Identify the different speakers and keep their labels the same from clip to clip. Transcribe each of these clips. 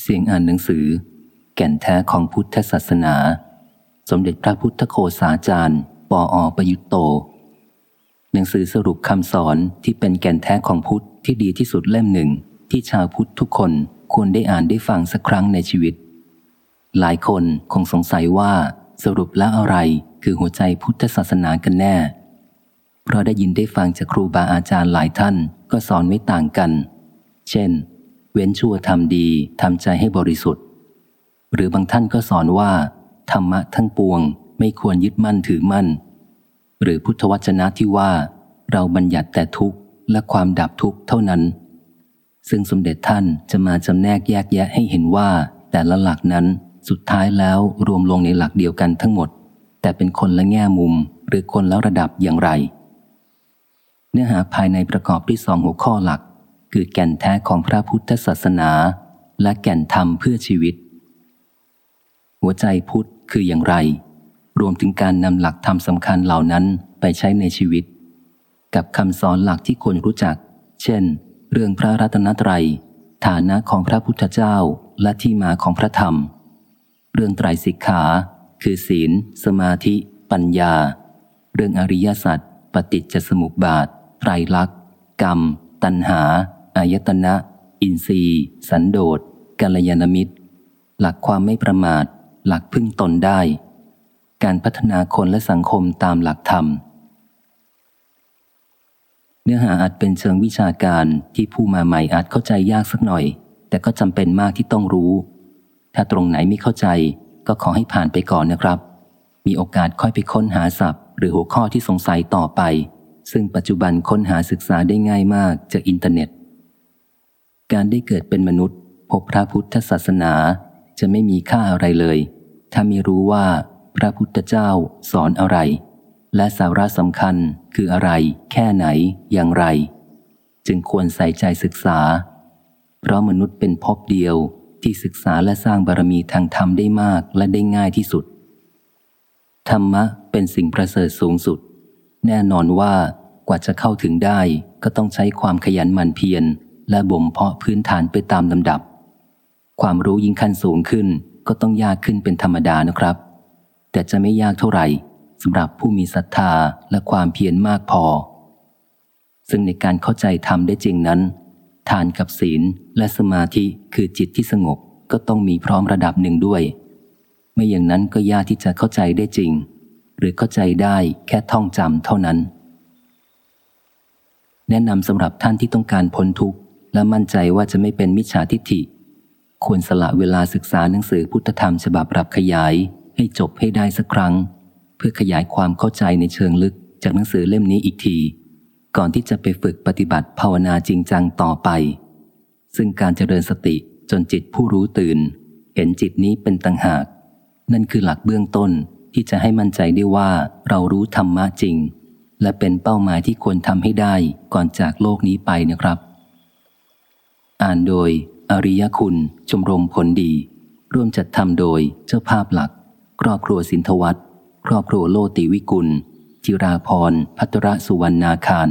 Speaker 1: เสียงอ่านหนังสือ แก่นแท้ของพุทธศาสนา สมเด็จพระพุทธโคสาจารย์ ปออประยุตโต หนังสือสรุปคำสอนที่เป็นแก่นแท้ของพุทธที่ดีที่สุดเล่มหนึ่งที่ชาวพุทธทุกคนควรได้อ่านได้ฟังสักครั้งในชีวิต หลายคนคงสงสัยว่าสรุปแล้วอะไรคือหัวใจพุทธศาสนากันแน่ เพราะได้ยินได้ฟังจากครูบาอาจารย์หลายท่านก็สอนไว้ต่างกัน เช่น เว้นชั่วทำดีทำใจให้บริสุทธิ์ หรือบางท่านก็สอนว่า ธรรมะทั้งปวงไม่ควรยึดมั่นถือมั่น หรือพุทธวจนะที่ว่า เราบัญญัติแต่ทุกข์และความดับทุกข์เท่านั้น ซึ่งสมเด็จท่านจะมาจำแนกแยกแยะให้เห็นว่า แต่ละหลักนั้นสุดท้ายแล้วรวมลงในหลักเดียวกันทั้งหมด แต่เป็นคนละแง่มุมหรือคนละระดับอย่างไร เนื้อหาภายในประกอบด้วยสองหัวข้อหลัก คือแก่นแท้ของพระพุทธศาสนา และแก่นธรรมเพื่อชีวิต หัวใจพุทธคืออย่างไร รวมถึงการนำหลักธรรมสำคัญเหล่านั้นไปใช้ในชีวิต กับคำสอนหลักที่ควรรู้จัก เช่น เรื่องพระรัตนตรัย ฐานะของพระพุทธเจ้าและที่มาของพระธรรม เรื่องไตรสิกขา คือศีล สมาธิ ปัญญา เรื่องอริยสัจปฏิจจสมุปบาทไตรลักษณ์กรรม ตัณหา อายตนะ อินทรีย์ สันโดษกัลยาณมิตร หลักความไม่ประมาท หลักพึ่งตนได้ การพัฒนาคนและสังคมตามหลักธรรม เนื้อหาอาจเป็นเชิงวิชาการที่ผู้มาใหม่อาจเข้าใจยากสักหน่อย แต่ก็จำเป็นมากที่ต้องรู้ ถ้าตรงไหนไม่เข้าใจ ก็ขอให้ผ่านไปก่อนนะครับ มีโอกาสค่อยไปค้นหาศัพท์ หรือหัวข้อที่สงสัยต่อไปซึ่งปัจจุบันค้นหาศึกษาได้ง่ายมากจากอินเทอร์เน็ต การได้เกิดเป็นมนุษย์ พบพระพุทธศาสนาจะไม่มีค่าอะไรเลย ถ้าไม่รู้ว่าพระพุทธเจ้าสอนอะไร และสาระสำคัญคืออะไร แค่ไหนอย่างไร จึงควรใส่ใจศึกษา เพราะมนุษย์เป็นพบเดียวที่ศึกษาและสร้างบารมีทางธรรมได้มากและได้ง่ายที่สุด ธรรมะเป็นสิ่งประเสริฐสูงสุด แน่นอนว่ากว่าจะเข้าถึงได้ก็ต้องใช้ความขยันหมั่นเพียร และบ่มเพาะพื้นฐานไปตามลำดับ ความรู้ยิ่งขั้นสูงขึ้นก็ต้องยากขึ้นเป็นธรรมดานะครับ แต่จะไม่ยากเท่าไหร่สำหรับผู้มีศรัทธาและความเพียรมากพอ ซึ่งในการเข้าใจธรรมได้จริงนั้น ทานกับศีลและสมาธิคือจิตที่สงบก็ต้องมีพร้อมระดับหนึ่งด้วย ไม่อย่างนั้นก็ยากที่จะเข้าใจได้จริง หรือเข้าใจได้แค่ท่องจำเท่านั้น แนะนำสำหรับท่านที่ต้องการพ้นทุกข์ และมั่นใจว่าจะไม่เป็นมิจฉาทิฏฐิ ควรสละเวลาศึกษาหนังสือพุทธธรรมฉบับปรับขยาย ให้จบให้ได้สักครั้ง เพื่อขยายความเข้าใจในเชิงลึกจากหนังสือเล่มนี้อีกที ก่อนที่จะไปฝึกปฏิบัติภาวนาจริงจังต่อไป ซึ่งการเจริญสติจนจิตผู้รู้ตื่น เห็นจิตนี้เป็นตังหาก นั่นคือหลักเบื้องต้นที่จะให้มั่นใจได้ว่าเรารู้ธรรมะจริง และเป็นเป้าหมายที่ควรทำให้ได้ก่อนจากโลกนี้ไปนะครับ อ่านโดย อริยคุณ ชมรมผลดี ร่วมจัดทำโดยเจ้าภาพหลัก ครอบครัวสินทวัตครอบครัวโลติวิกุล จิราพรพัตระสุวรรณาคาร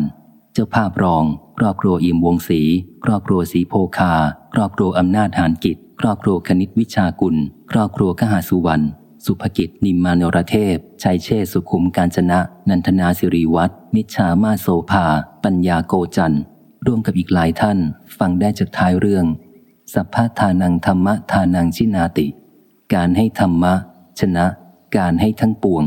Speaker 1: เจ้าภาพรอง ครอบครัวอิ่มวงศรีครอบครัวสีโพคา ครอบครัวอำนาจหานกิจ ครอบครัวคณิตวิชากุล ครอบครัวขหาสุวรรณสุภกิจนิมมานรเทพ ชัยเชษสุขุมการจนะ นันทนาสิริวัตรนิชามาโสภา ปัญญาโกจันร่ ร่วมกับอีกหลายท่านฟังได้จากท้ายเรื่อง สัพพะทานังธรรมะทานังชินาติ การให้ธรรมะ ชนะ การให้ทั้งปวง